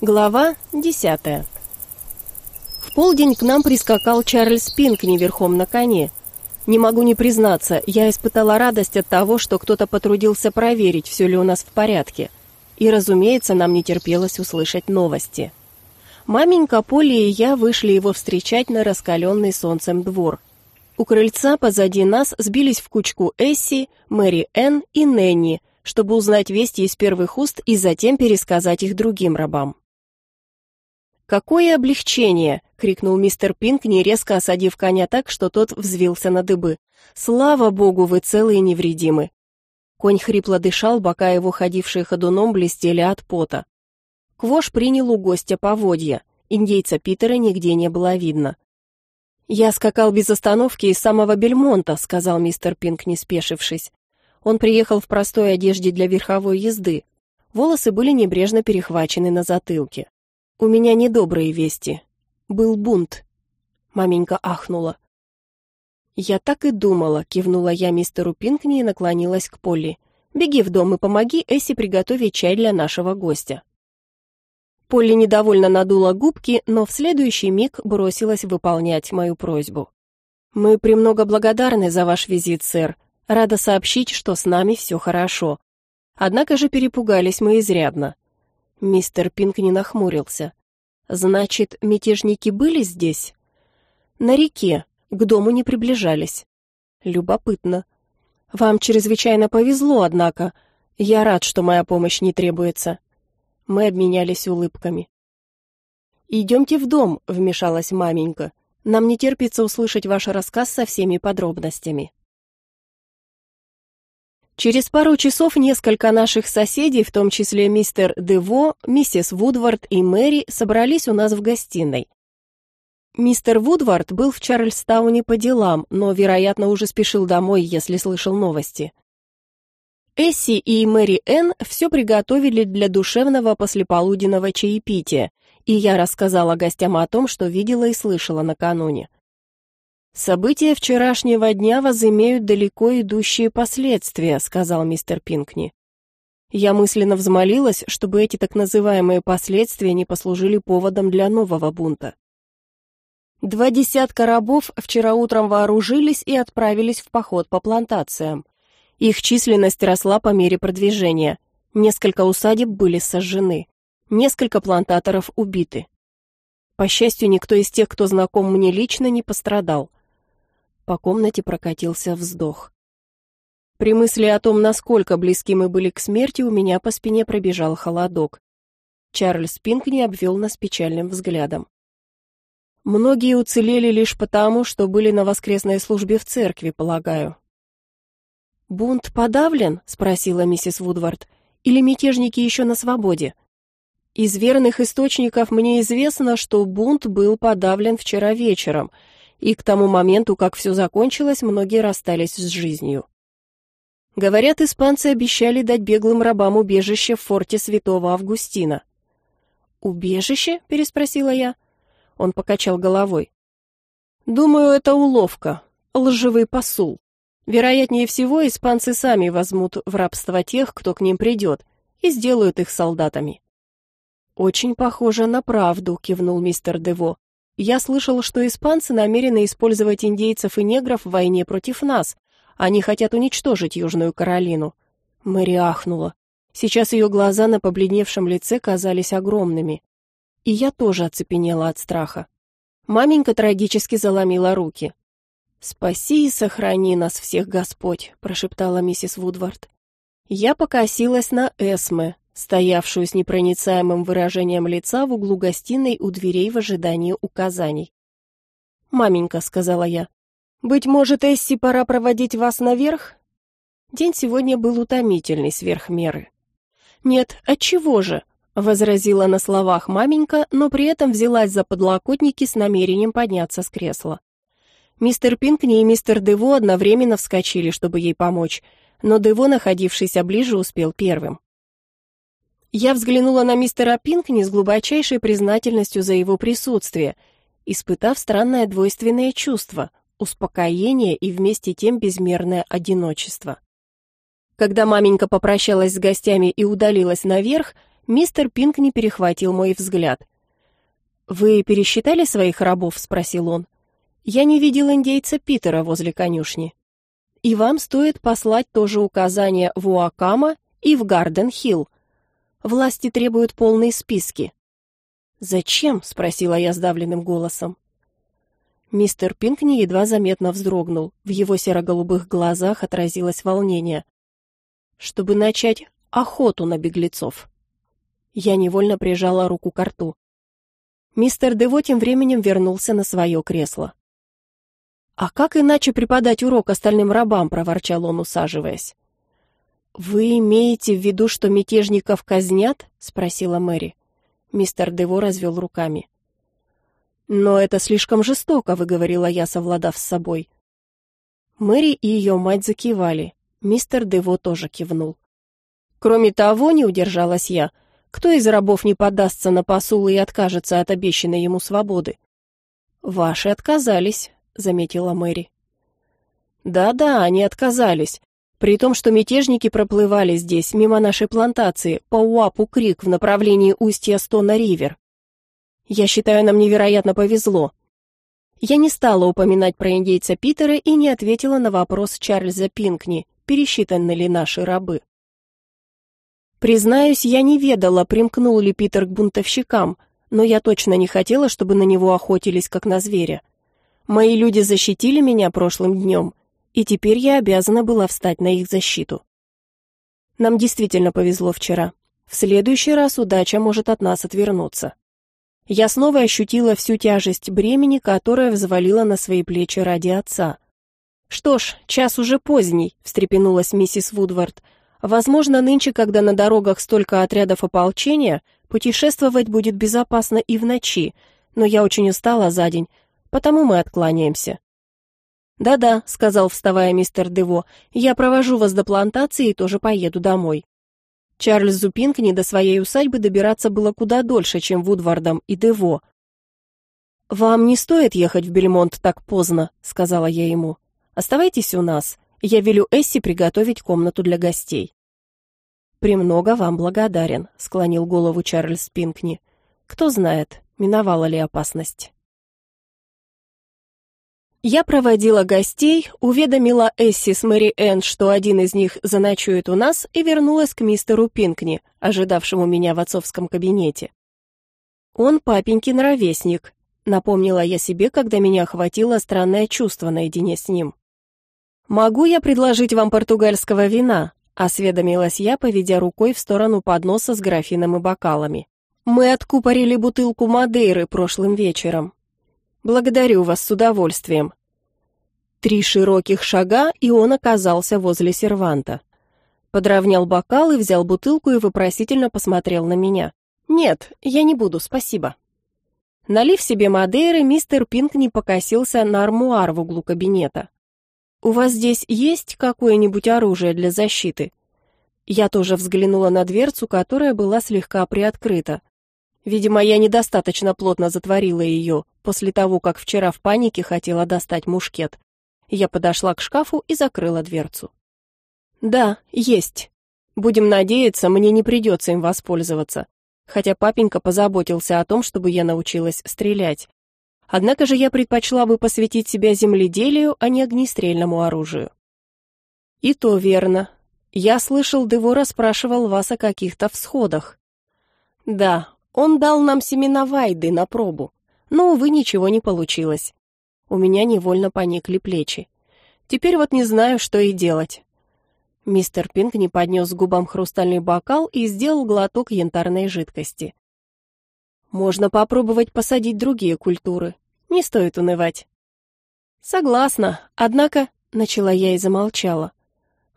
Глава десятая. В полдень к нам прискакал Чарльз Пинкни верхом на коне. Не могу не признаться, я испытала радость от того, что кто-то потрудился проверить, все ли у нас в порядке. И, разумеется, нам не терпелось услышать новости. Маменька Полли и я вышли его встречать на раскаленный солнцем двор. У крыльца позади нас сбились в кучку Эсси, Мэри Энн и Нэнни, чтобы узнать вести из первых уст и затем пересказать их другим рабам. «Какое облегчение!» — крикнул мистер Пинкни, резко осадив коня так, что тот взвился на дыбы. «Слава богу, вы целы и невредимы!» Конь хрипло дышал, бока его, ходившие ходуном, блестели от пота. Квош принял у гостя поводья. Индейца Питера нигде не было видно. «Я скакал без остановки из самого Бельмонта», — сказал мистер Пинк, не спешившись. Он приехал в простой одежде для верховой езды. Волосы были небрежно перехвачены на затылке. «У меня недобрые вести. Был бунт». Маменька ахнула. «Я так и думала», — кивнула я мистеру Пинкни и наклонилась к Полли. «Беги в дом и помоги Эсси приготовить чай для нашего гостя». Полли недовольно надула губки, но в следующий миг бросилась выполнять мою просьбу. «Мы премного благодарны за ваш визит, сэр. Рада сообщить, что с нами все хорошо. Однако же перепугались мы изрядно. Мистер Пинк не нахмурился. «Значит, мятежники были здесь?» «На реке, к дому не приближались». «Любопытно. Вам чрезвычайно повезло, однако. Я рад, что моя помощь не требуется». Мы обменялись улыбками. «Идемте в дом», — вмешалась маменька. «Нам не терпится услышать ваш рассказ со всеми подробностями». Через пару часов несколько наших соседей, в том числе мистер Дево, миссис Вудвард и Мэри, собрались у нас в гостиной. Мистер Вудвард был в Чарльстауне по делам, но, вероятно, уже спешил домой, если слышал новости. Эсси и Мэри Энн все приготовили для душевного послеполуденного чаепития, и я рассказала гостям о том, что видела и слышала накануне. «События вчерашнего дня возымеют далеко идущие последствия», — сказал мистер Пинкни. Я мысленно взмолилась, чтобы эти так называемые последствия не послужили поводом для нового бунта. Два десятка рабов вчера утром вооружились и отправились в поход по плантациям. Их численность росла по мере продвижения. Несколько усадеб были сожжены. Несколько плантаторов убиты. По счастью, никто из тех, кто знаком мне лично, не пострадал. По комнате прокатился вздох. При мысли о том, насколько близки мы были к смерти, у меня по спине пробежал холодок. Чарльз Пинкни обвел нас печальным взглядом. Многие уцелели лишь потому, что были на воскресной службе в церкви, полагаю. «Бунт подавлен?» — спросила миссис Вудвард. «Или мятежники еще на свободе?» «Из верных источников мне известно, что бунт был подавлен вчера вечером», и к тому моменту, как все закончилось, многие расстались с жизнью. Говорят, испанцы обещали дать беглым рабам убежище в форте Святого Августина. «Убежище?» — переспросила я. Он покачал головой. «Думаю, это уловка, лживый посул. Вероятнее всего, испанцы сами возьмут в рабство тех, кто к ним придет, и сделают их солдатами». «Очень похоже на правду», — кивнул мистер Дево. Я слышал, что испанцы намерены использовать индейцев и негров в войне против нас. Они хотят уничтожить Южную Каролину. Мэри ахнула. Сейчас ее глаза на побледневшем лице казались огромными. И я тоже оцепенела от страха. Маменька трагически заломила руки. «Спаси и сохрани нас всех, Господь», — прошептала миссис Вудвард. Я покосилась на Эсме, стоявшую с непроницаемым выражением лица в углу гостиной у дверей в ожидании указаний. «Маменька», — сказала я, — «быть может, Эсси, пора проводить вас наверх?» День сегодня был утомительный сверх меры. «Нет, отчего же?» — возразила на словах маменька, но при этом взялась за подлокотники с намерением подняться с кресла. Мистер Пинкни и мистер Дево одновременно вскочили, чтобы ей помочь, но Дево, находившийся ближе, успел первым. Я взглянула на мистера Пинкни с глубочайшей признательностью за его присутствие, испытав странное двойственное чувство, успокоение и вместе тем безмерное одиночество. Когда маменька попрощалась с гостями и удалилась наверх, Мистер Пинк не перехватил мой взгляд. «Вы пересчитали своих рабов?» — спросил он. «Я не видел индейца Питера возле конюшни. И вам стоит послать тоже указания в Уакама и в Гарден-Хилл. Власти требуют полные списки». «Зачем?» — спросила я сдавленным голосом. Мистер Пинкни едва заметно вздрогнул. В его серо-голубых глазах отразилось волнение. «Чтобы начать охоту на беглецов». Я невольно прижала руку к рту. Мистер Дево тем временем вернулся на свое кресло. «А как иначе преподать урок остальным рабам?» — проворчал он, усаживаясь. «Вы имеете в виду, что мятежников казнят?» — спросила Мэри. Мистер Дево развел руками. «Но это слишком жестоко», — выговорила я, совладав с собой. Мэри и ее мать закивали. Мистер Дево тоже кивнул. Кроме того, не удержалась я, кто из рабов не поддастся на посулы и откажется от обещанной ему свободы? Ваши отказались, заметила Мэри. Да-да, они отказались. При том, что мятежники проплывали здесь, мимо нашей плантации, по Уапу-Крик в направлении устья Стона-Ривер. Я считаю, нам невероятно повезло. Я не стала упоминать про индейца Питера и не ответила на вопрос Чарльза Пинкни, пересчитаны ли наши рабы. Признаюсь, я не ведала, примкнул ли Питер к бунтовщикам, но я точно не хотела, чтобы на него охотились, как на зверя. Мои люди защитили меня прошлым днем, и теперь я обязана была встать на их защиту. Нам действительно повезло вчера. В следующий раз удача может от нас отвернуться я снова ощутила всю тяжесть бремени, которое взвалила на свои плечи ради отца. «Что ж, час уже поздний», — встрепенулась миссис Вудвард. «Возможно, нынче, когда на дорогах столько отрядов ополчения, путешествовать будет безопасно и в ночи, но я очень устала за день, потому мы откланяемся». «Да-да», — сказал, вставая мистер Дево, — «я провожу вас до плантации и тоже поеду домой». Чарльзу Пинкни до своей усадьбы добираться было куда дольше, чем Вудвардом и Дево. «Вам не стоит ехать в Бельмонт так поздно», — сказала я ему. «Оставайтесь у нас. Я велю Эсси приготовить комнату для гостей». «Премного вам благодарен», — склонил голову Чарльз Пинкни. «Кто знает, миновала ли опасность». Я проводила гостей, уведомила Эсси с Мэри Энн, что один из них заночует у нас, и вернулась к мистеру Пинкни, ожидавшему меня в отцовском кабинете. «Он папенькин ровесник», — напомнила я себе, когда меня охватило странное чувство наедине с ним. «Могу я предложить вам португальского вина?» — осведомилась я, поведя рукой в сторону подноса с графином и бокалами. «Мы откупорили бутылку Мадейры прошлым вечером. Благодарю вас с удовольствием. Три широких шага, и он оказался возле серванта. Подровнял бокал и взял бутылку и вопросительно посмотрел на меня. Нет, я не буду, спасибо. Налив себе Мадейры, мистер Пинк не покосился на армуар в углу кабинета. У вас здесь есть какое-нибудь оружие для защиты? Я тоже взглянула на дверцу, которая была слегка приоткрыта. Видимо, я недостаточно плотно затворила ее, после того, как вчера в панике хотела достать мушкет. Я подошла к шкафу и закрыла дверцу. Да, есть. Будем надеяться, мне не придется им воспользоваться. Хотя папенька позаботился о том, чтобы я научилась стрелять. Однако же я предпочла бы посвятить себя земледелию, а не огнестрельному оружию. И то верно. Я слышал, Девора спрашивал вас о каких-то всходах. Да, он дал нам семена вайды на пробу, но, увы, ничего не получилось. У меня невольно поникли плечи. Теперь вот не знаю, что и делать. Мистер Пинк не поднес губам хрустальный бокал и сделал глоток янтарной жидкости. Можно попробовать посадить другие культуры. Не стоит унывать. Согласна, однако, начала я и замолчала.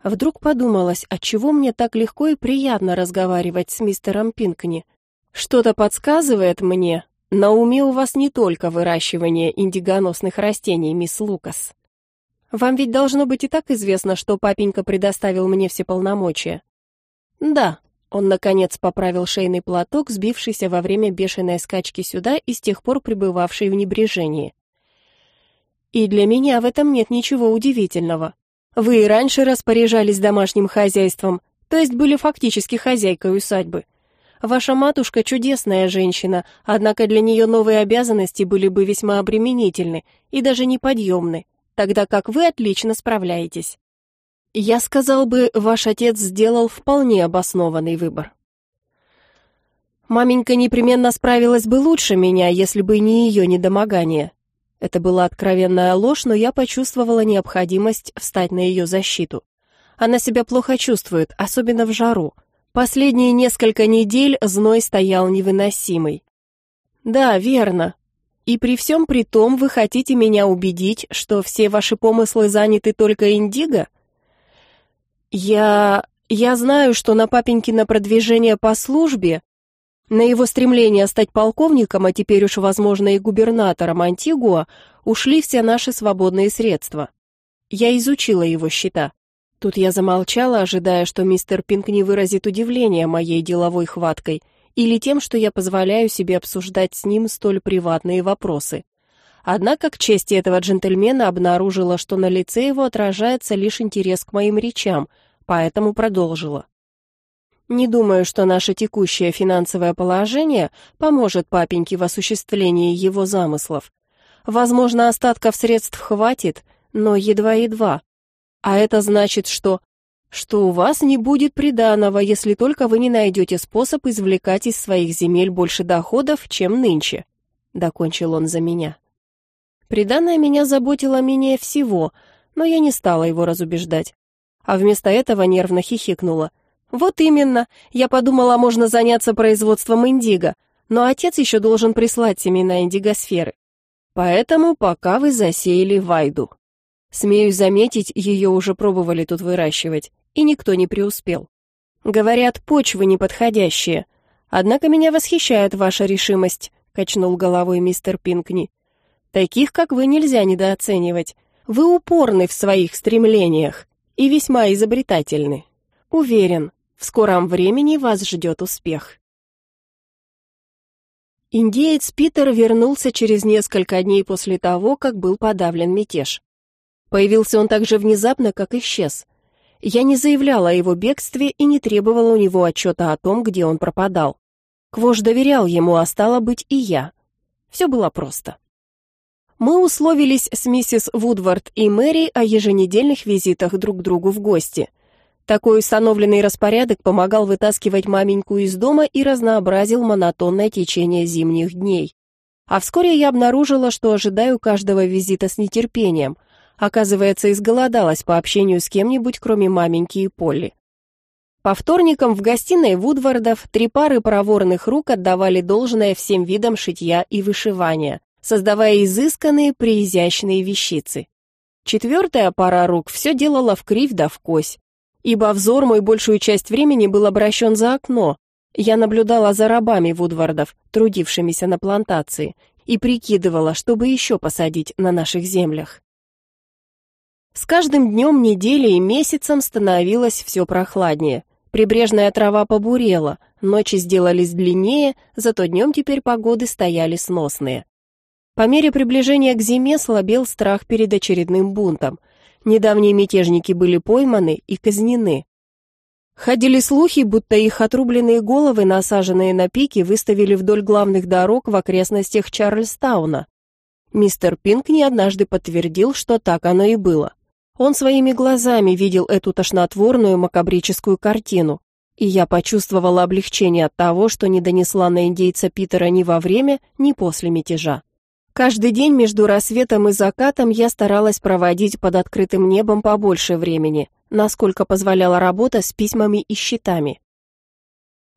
Вдруг подумалось, отчего мне так легко и приятно разговаривать с мистером Пинкни, что-то подсказывает мне, на уме у вас не только выращивание индигоносных растений, мисс Лукас. Вам ведь должно быть и так известно, что папенька предоставил мне все полномочия. Да, он наконец поправил шейный платок, сбившийся во время бешеной скачки сюда и с тех пор пребывавший в небрежении. И для меня в этом нет ничего удивительного. Вы и раньше распоряжались домашним хозяйством, то есть были фактически хозяйкой усадьбы. Ваша матушка чудесная женщина, однако для нее новые обязанности были бы весьма обременительны и даже неподъемны, тогда как вы отлично справляетесь. Я сказал бы, ваш отец сделал вполне обоснованный выбор. Маменька непременно справилась бы лучше меня, если бы не ее недомогание. Это была откровенная ложь, но я почувствовала необходимость встать на ее защиту. Она себя плохо чувствует, особенно в жару. Последние несколько недель зной стоял невыносимый. Да, верно. И при всем при том вы хотите меня убедить, что все ваши помыслы заняты только индиго? Я... я знаю, что на папенькино продвижение по службе, на его стремление стать полковником, а теперь уж, возможно, и губернатором Антигуа, ушли все наши свободные средства. Я изучила его счета. Тут я замолчала, ожидая, что мистер Пинк не выразит удивления моей деловой хваткой или тем, что я позволяю себе обсуждать с ним столь приватные вопросы. Однако к чести этого джентльмена обнаружила, что на лице его отражается лишь интерес к моим речам, поэтому продолжила. Не думаю, что наше текущее финансовое положение поможет папеньке в осуществлении его замыслов. Возможно, остатков средств хватит, но едва-едва. А это значит, что... Что у вас не будет приданого, если только вы не найдете способ извлекать из своих земель больше доходов, чем нынче. Докончил он за меня. Приданное меня заботило менее всего, но я не стала его разубеждать. А вместо этого нервно хихикнула. Вот именно, я подумала, можно заняться производством индиго, но отец еще должен прислать семена индигосферы. Поэтому пока вы засеяли вайду. Смею заметить, ее уже пробовали тут выращивать, и никто не преуспел. Говорят, почвы неподходящие. Однако меня восхищает ваша решимость, качнул головой мистер Пинкни. Таких, как вы, нельзя недооценивать. Вы упорны в своих стремлениях и весьма изобретательны. Уверен, в скором времени вас ждет успех. Индеец Питер вернулся через несколько дней после того, как был подавлен мятеж. Появился он так же внезапно, как исчез. Я не заявляла о его бегстве и не требовала у него отчета о том, где он пропадал. Квош доверял ему, а стало быть и я. Все было просто. Мы условились с миссис Вудвард и Мэри о еженедельных визитах друг к другу в гости. Такой установленный распорядок помогал вытаскивать маменьку из дома и разнообразил монотонное течение зимних дней. А вскоре я обнаружила, что ожидаю каждого визита с нетерпением – Оказывается, изголодалась по общению с кем-нибудь, кроме маменьки и Полли. По вторникам в гостиной Вудвардов три пары проворных рук отдавали должное всем видам шитья и вышивания, создавая изысканные, преизящные вещицы. Четвертая пара рук все делала в кривь да в кось, ибо взор мой большую часть времени был обращен за окно. Я наблюдала за рабами Вудвардов, трудившимися на плантации, и прикидывала, чтобы еще посадить на наших землях. С каждым днем недели и месяцем становилось все прохладнее. Прибрежная трава побурела, ночи сделались длиннее, зато днем теперь погоды стояли сносные. По мере приближения к зиме слабел страх перед очередным бунтом. Недавние мятежники были пойманы и казнены. Ходили слухи, будто их отрубленные головы, насаженные на пики, выставили вдоль главных дорог в окрестностях Чарльстауна. Мистер Пинк не однажды подтвердил, что так оно и было. Он своими глазами видел эту тошнотворную макабрическую картину, и я почувствовала облегчение от того, что не донесла на индейца Питера ни во время, ни после мятежа. Каждый день между рассветом и закатом я старалась проводить под открытым небом побольше времени, насколько позволяла работа с письмами и счетами.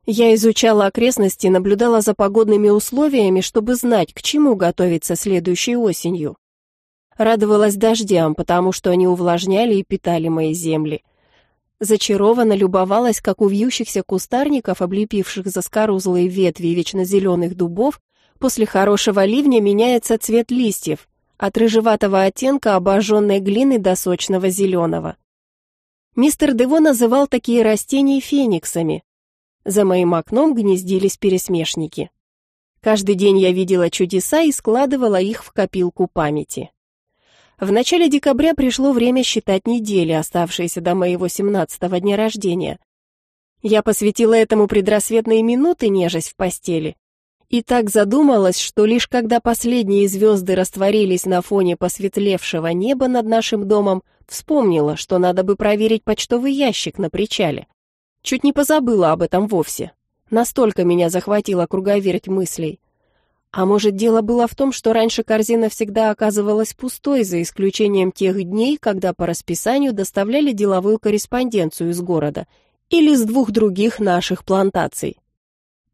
Я изучала окрестности, наблюдала за погодными условиями, чтобы знать, к чему готовиться следующей осенью. Радовалась дождям, потому что они увлажняли и питали мои земли. Зачарованно любовалась, как у вьющихся кустарников, облепивших заскорузлые ветви вечно зеленых дубов, после хорошего ливня меняется цвет листьев, от рыжеватого оттенка обожженной глины до сочного зеленого. Мистер Дево называл такие растения фениксами. За моим окном гнездились пересмешники. Каждый день я видела чудеса и складывала их в копилку памяти. В начале декабря пришло время считать недели, оставшиеся до моего 17-го дня рождения. Я посвятила этому предрассветные минуты, нежесть в постели. И так задумалась, что лишь когда последние звезды растворились на фоне посветлевшего неба над нашим домом, вспомнила, что надо бы проверить почтовый ящик на причале. Чуть не позабыла об этом вовсе. Настолько меня захватила круговерть мыслей. А может, дело было в том, что раньше корзина всегда оказывалась пустой, за исключением тех дней, когда по расписанию доставляли деловую корреспонденцию из города или с двух других наших плантаций.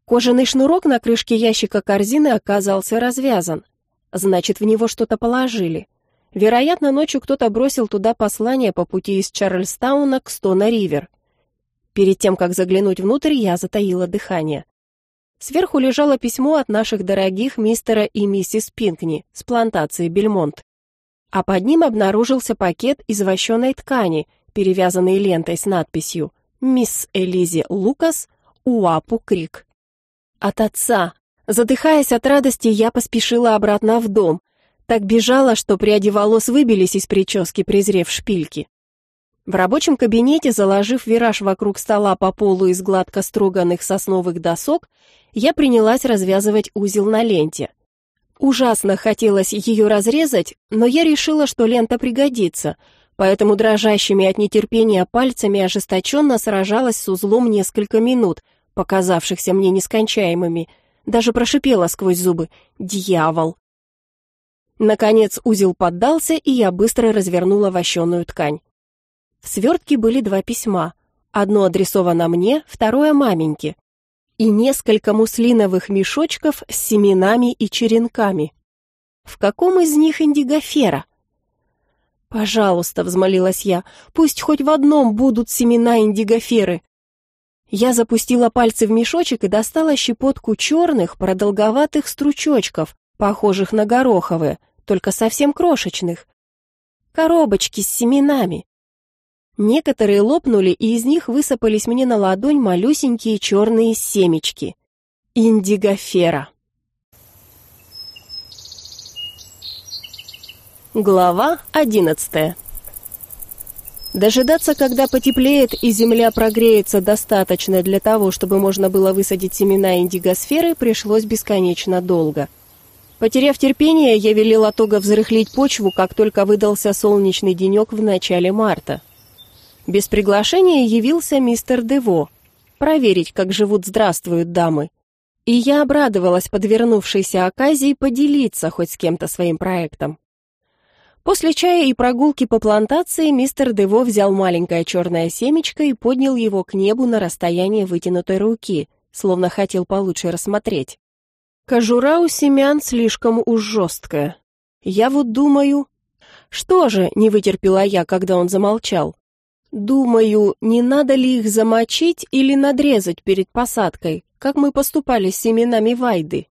Кожаный шнурок на крышке ящика корзины оказался развязан. Значит, в него что-то положили. Вероятно, ночью кто-то бросил туда послание по пути из Чарльстауна к Стона-Ривер. Перед тем, как заглянуть внутрь, я затаила дыхание. Сверху лежало письмо от наших дорогих мистера и миссис Пинкни с плантации Бельмонт. А под ним обнаружился пакет из вощеной ткани, перевязанный лентой с надписью «Мисс Элизи Лукас, Уапу Крик». От отца. Задыхаясь от радости, я поспешила обратно в дом. Так бежала, что пряди волос выбились из прически, презрев шпильки. В рабочем кабинете, заложив вираж вокруг стола по полу из гладко струганных сосновых досок, я принялась развязывать узел на ленте. Ужасно хотелось ее разрезать, но я решила, что лента пригодится, поэтому дрожащими от нетерпения пальцами ожесточенно сражалась с узлом несколько минут, показавшихся мне нескончаемыми, даже прошипела сквозь зубы «Дьявол!». Наконец узел поддался, и я быстро развернула вощеную ткань. В свертке были два письма. Одно адресовано мне, второе маменьке. И несколько муслиновых мешочков с семенами и черенками. В каком из них индигофера? «Пожалуйста», — взмолилась я, — «пусть хоть в одном будут семена индигоферы». Я запустила пальцы в мешочек и достала щепотку черных, продолговатых стручочков, похожих на гороховые, только совсем крошечных. Коробочки с семенами. Некоторые лопнули, и из них высыпались мне на ладонь малюсенькие черные семечки. Индигофера. Глава одиннадцатая. Дожидаться, когда потеплеет и земля прогреется достаточно для того, чтобы можно было высадить семена индигосферы, пришлось бесконечно долго. Потеряв терпение, я велела Тога взрыхлить почву, как только выдался солнечный денек в начале марта. Без приглашения явился мистер Дево, проверить, как живут здравствуют дамы. И я обрадовалась подвернувшейся оказии поделиться хоть с кем-то своим проектом. После чая и прогулки по плантации мистер Дево взял маленькое черное семечко и поднял его к небу на расстояние вытянутой руки, словно хотел получше рассмотреть. Кожура у семян слишком уж жесткая. Я вот думаю... Что же, не вытерпела я, когда он замолчал. Думаю, не надо ли их замочить или надрезать перед посадкой, как мы поступали с семенами вайды.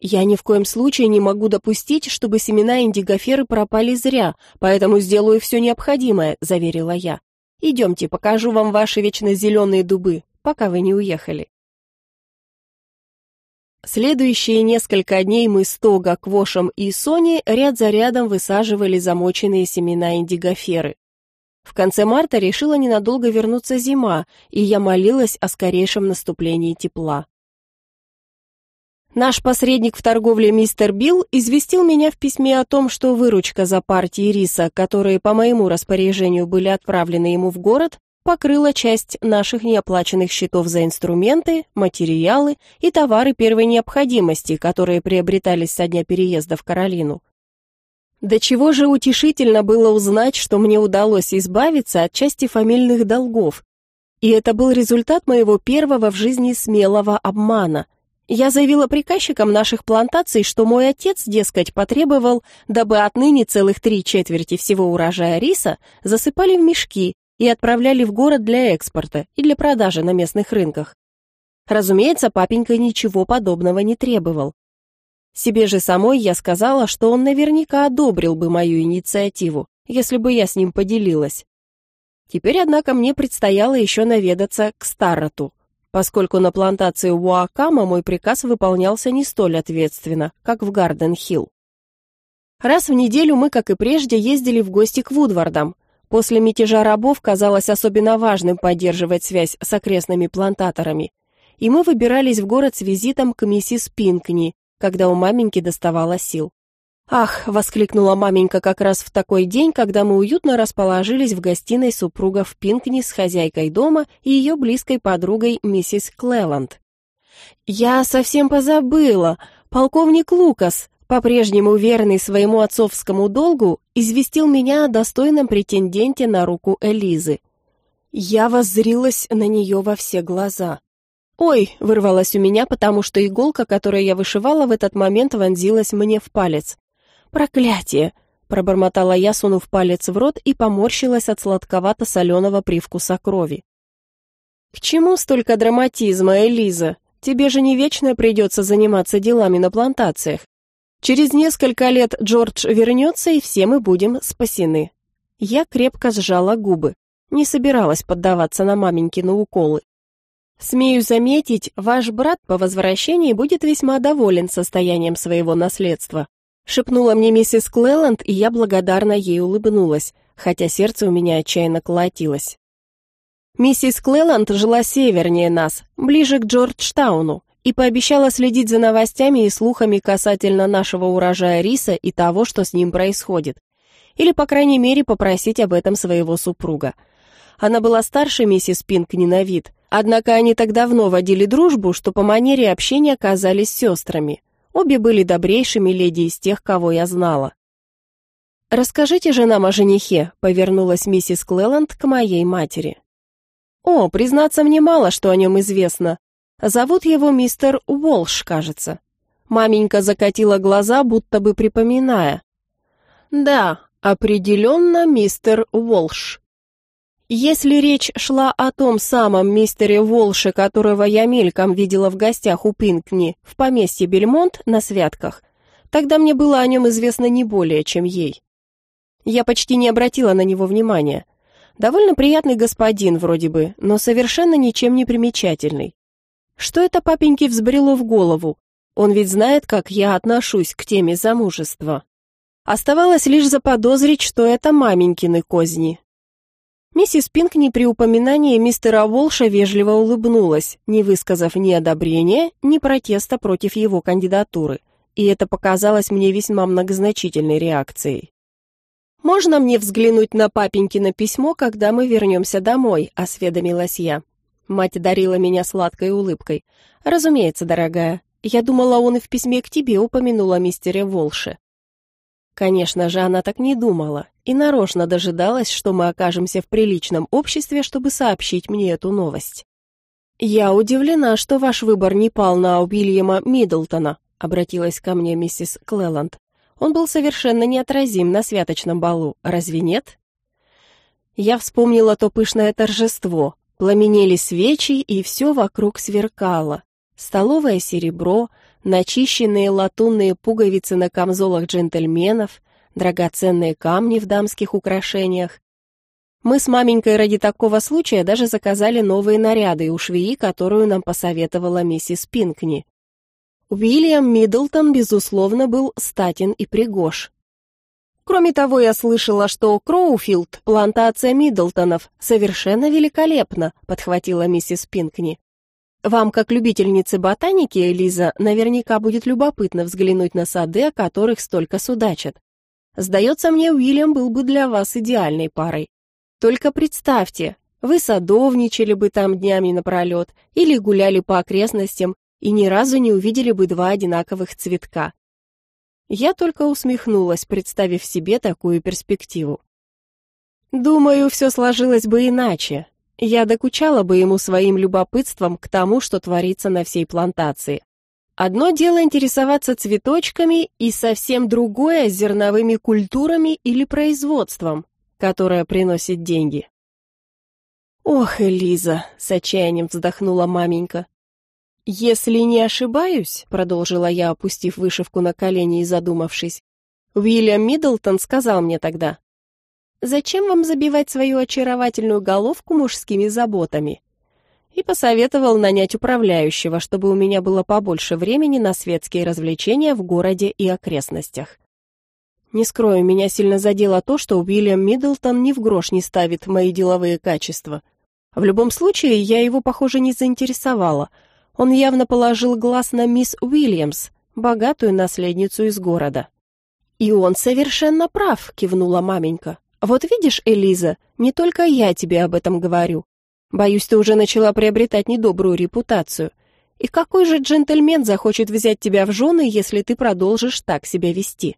Я ни в коем случае не могу допустить, чтобы семена индигоферы пропали зря, поэтому сделаю все необходимое, заверила я. Идемте, покажу вам ваши вечно зеленые дубы, пока вы не уехали. Следующие несколько дней мы с Тога, Квошем и Соней ряд за рядом высаживали замоченные семена индигоферы. В конце марта решила ненадолго вернуться зима, и я молилась о скорейшем наступлении тепла. Наш посредник в торговле мистер Билл известил меня в письме о том, что выручка за партии риса, которые по моему распоряжению были отправлены ему в город, покрыла часть наших неоплаченных счетов за инструменты, материалы и товары первой необходимости, которые приобретались со дня переезда в Каролину. До чего же утешительно было узнать, что мне удалось избавиться от части фамильных долгов. И это был результат моего первого в жизни смелого обмана. Я заявила приказчикам наших плантаций, что мой отец, дескать, потребовал, дабы отныне целых три четверти всего урожая риса засыпали в мешки и отправляли в город для экспорта и для продажи на местных рынках. Разумеется, папенька ничего подобного не требовал. Себе же самой я сказала, что он наверняка одобрил бы мою инициативу, если бы я с ним поделилась. Теперь, однако, мне предстояло еще наведаться к Староту, поскольку на плантации Уакама мой приказ выполнялся не столь ответственно, как в Гарден-Хилл. Раз в неделю мы, как и прежде, ездили в гости к Вудвардам. После мятежа рабов казалось особенно важным поддерживать связь с окрестными плантаторами. И мы выбирались в город с визитом к миссис Пинкни, когда у маменьки доставало сил. «Ах!» — воскликнула маменька как раз в такой день, когда мы уютно расположились в гостиной супругов Пинкни с хозяйкой дома и ее близкой подругой миссис Клеланд. «Я совсем позабыла! Полковник Лукас, по-прежнему верный своему отцовскому долгу, известил меня о достойном претенденте на руку Элизы. Я воззрилась на нее во все глаза. «Ой!» — вырвалось у меня, потому что иголка, которую я вышивала в этот момент, вонзилась мне в палец. «Проклятие!» — пробормотала я, сунув палец в рот и поморщилась от сладковато-соленого привкуса крови. «К чему столько драматизма, Элиза? Тебе же не вечно придется заниматься делами на плантациях. Через несколько лет Джордж вернется, и все мы будем спасены. Я крепко сжала губы. Не собиралась поддаваться на маменькины уколы. Смею заметить, ваш брат по возвращении будет весьма доволен состоянием своего наследства. Шепнула мне миссис Клэлланд, и я благодарно ей улыбнулась, хотя сердце у меня отчаянно колотилось. Миссис Клэлланд жила севернее нас, ближе к Джорджтауну, и пообещала следить за новостями и слухами касательно нашего урожая риса и того, что с ним происходит. Или, по крайней мере, попросить об этом своего супруга. Она была старше миссис Пинкни на вид, однако они так давно водили дружбу, что по манере общения казались сестрами. Обе были добрейшими леди из тех, кого я знала. «Расскажите же нам о женихе», — повернулась миссис Клэлланд к моей матери. «О, признаться мне мало, что о нем известно. Зовут его мистер Уолш, кажется. Маменька закатила глаза, будто бы припоминая. Да, определенно мистер Уолш. Если речь шла о том самом мистере Волше, которого я мельком видела в гостях у Пинкни в поместье Бельмонт на святках, тогда мне было о нем известно не более, чем ей. Я почти не обратила на него внимания. Довольно приятный господин вроде бы, но совершенно ничем не примечательный. Что это папеньке взбрело в голову? Он ведь знает, как я отношусь к теме замужества. Оставалось лишь заподозрить, что это маменькины козни. Миссис Пинкни при упоминании мистера Волша вежливо улыбнулась, не высказав ни одобрения, ни протеста против его кандидатуры, и это показалось мне весьма многозначительной реакцией. «Можно мне взглянуть на папенькино письмо, когда мы вернемся домой?» — осведомилась я. Мать дарила меня сладкой улыбкой. «Разумеется, дорогая. Я думала, он и в письме к тебе упомянул о мистере Волше». Конечно же, она так не думала и нарочно дожидалась, что мы окажемся в приличном обществе, чтобы сообщить мне эту новость. «Я удивлена, что ваш выбор не пал на Уильяма Миддлтона», обратилась ко мне миссис Клэлланд. «Он был совершенно неотразим на святочном балу, разве нет?» Я вспомнила то пышное торжество, Пламенели свечи, и все вокруг сверкало. Столовое серебро, начищенные латунные пуговицы на камзолах джентльменов, драгоценные камни в дамских украшениях. Мы с маменькой ради такого случая даже заказали новые наряды у швеи, которую нам посоветовала миссис Пинкни. Уильям Миддлтон, безусловно, был статен и пригож. Кроме того, я слышала, что Кроуфилд, плантация Миддлтонов, совершенно великолепна, подхватила миссис Пинкни. Вам, как любительнице ботаники, Элиза, наверняка будет любопытно взглянуть на сады, о которых столько судачат. Сдается мне, Уильям был бы для вас идеальной парой. Только представьте, вы садовничали бы там днями напролет или гуляли по окрестностям и ни разу не увидели бы два одинаковых цветка. Я только усмехнулась, представив себе такую перспективу. Думаю, все сложилось бы иначе. Я докучала бы ему своим любопытством к тому, что творится на всей плантации. Одно дело интересоваться цветочками, и совсем другое — зерновыми культурами или производством, которое приносит деньги. «Ох, Элиза!» — с отчаянием вздохнула маменька. «Если не ошибаюсь», — продолжила я, опустив вышивку на колени и задумавшись, Уильям Миддлтон сказал мне тогда, «Зачем вам забивать свою очаровательную головку мужскими заботами?» И посоветовал нанять управляющего, чтобы у меня было побольше времени на светские развлечения в городе и окрестностях. Не скрою, меня сильно задело то, что Уильям Миддлтон ни в грош не ставит мои деловые качества. В любом случае, я его, похоже, не заинтересовала. Он явно положил глаз на мисс Уильямс, богатую наследницу из города. «И он совершенно прав», — кивнула маменька. «Вот видишь, Элиза, не только я тебе об этом говорю. Боюсь, ты уже начала приобретать недобрую репутацию. И какой же джентльмен захочет взять тебя в жены, если ты продолжишь так себя вести?»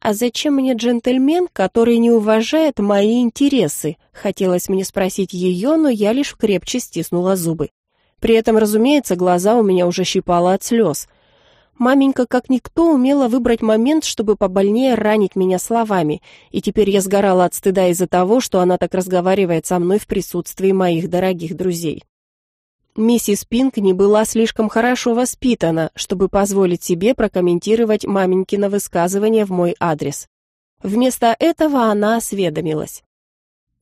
«А зачем мне джентльмен, который не уважает мои интересы?» Хотелось мне спросить ее, но я лишь крепче стиснула зубы. При этом, разумеется, глаза у меня уже щипало от слез. Маменька, как никто, умела выбрать момент, чтобы побольнее ранить меня словами, и теперь я сгорала от стыда из-за того, что она так разговаривает со мной в присутствии моих дорогих друзей. Миссис Пинкни была слишком хорошо воспитана, чтобы позволить себе прокомментировать маменькино высказывание в мой адрес. Вместо этого она осведомилась.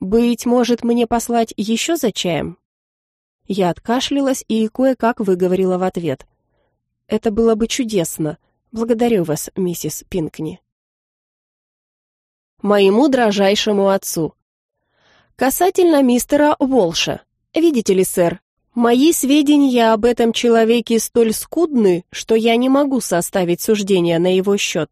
«Быть может, мне послать еще за чаем?» Я откашлялась и кое-как выговорила в ответ. «Это было бы чудесно. Благодарю вас, миссис Пинкни». Моему дрожайшему отцу. Касательно мистера Волша. Видите ли, сэр, Мои сведения об этом человеке столь скудны, что я не могу составить суждения на его счет.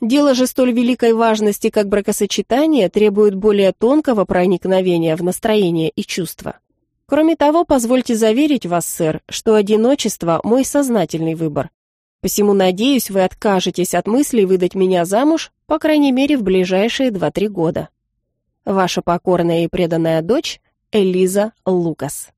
Дело же столь великой важности, как бракосочетание, требует более тонкого проникновения в настроение и чувства. Кроме того, позвольте заверить вас, сэр, что одиночество – мой сознательный выбор. Посему, надеюсь, вы откажетесь от мысли выдать меня замуж, по крайней мере, в ближайшие 2-3 года. Ваша покорная и преданная дочь Элиза Лукас.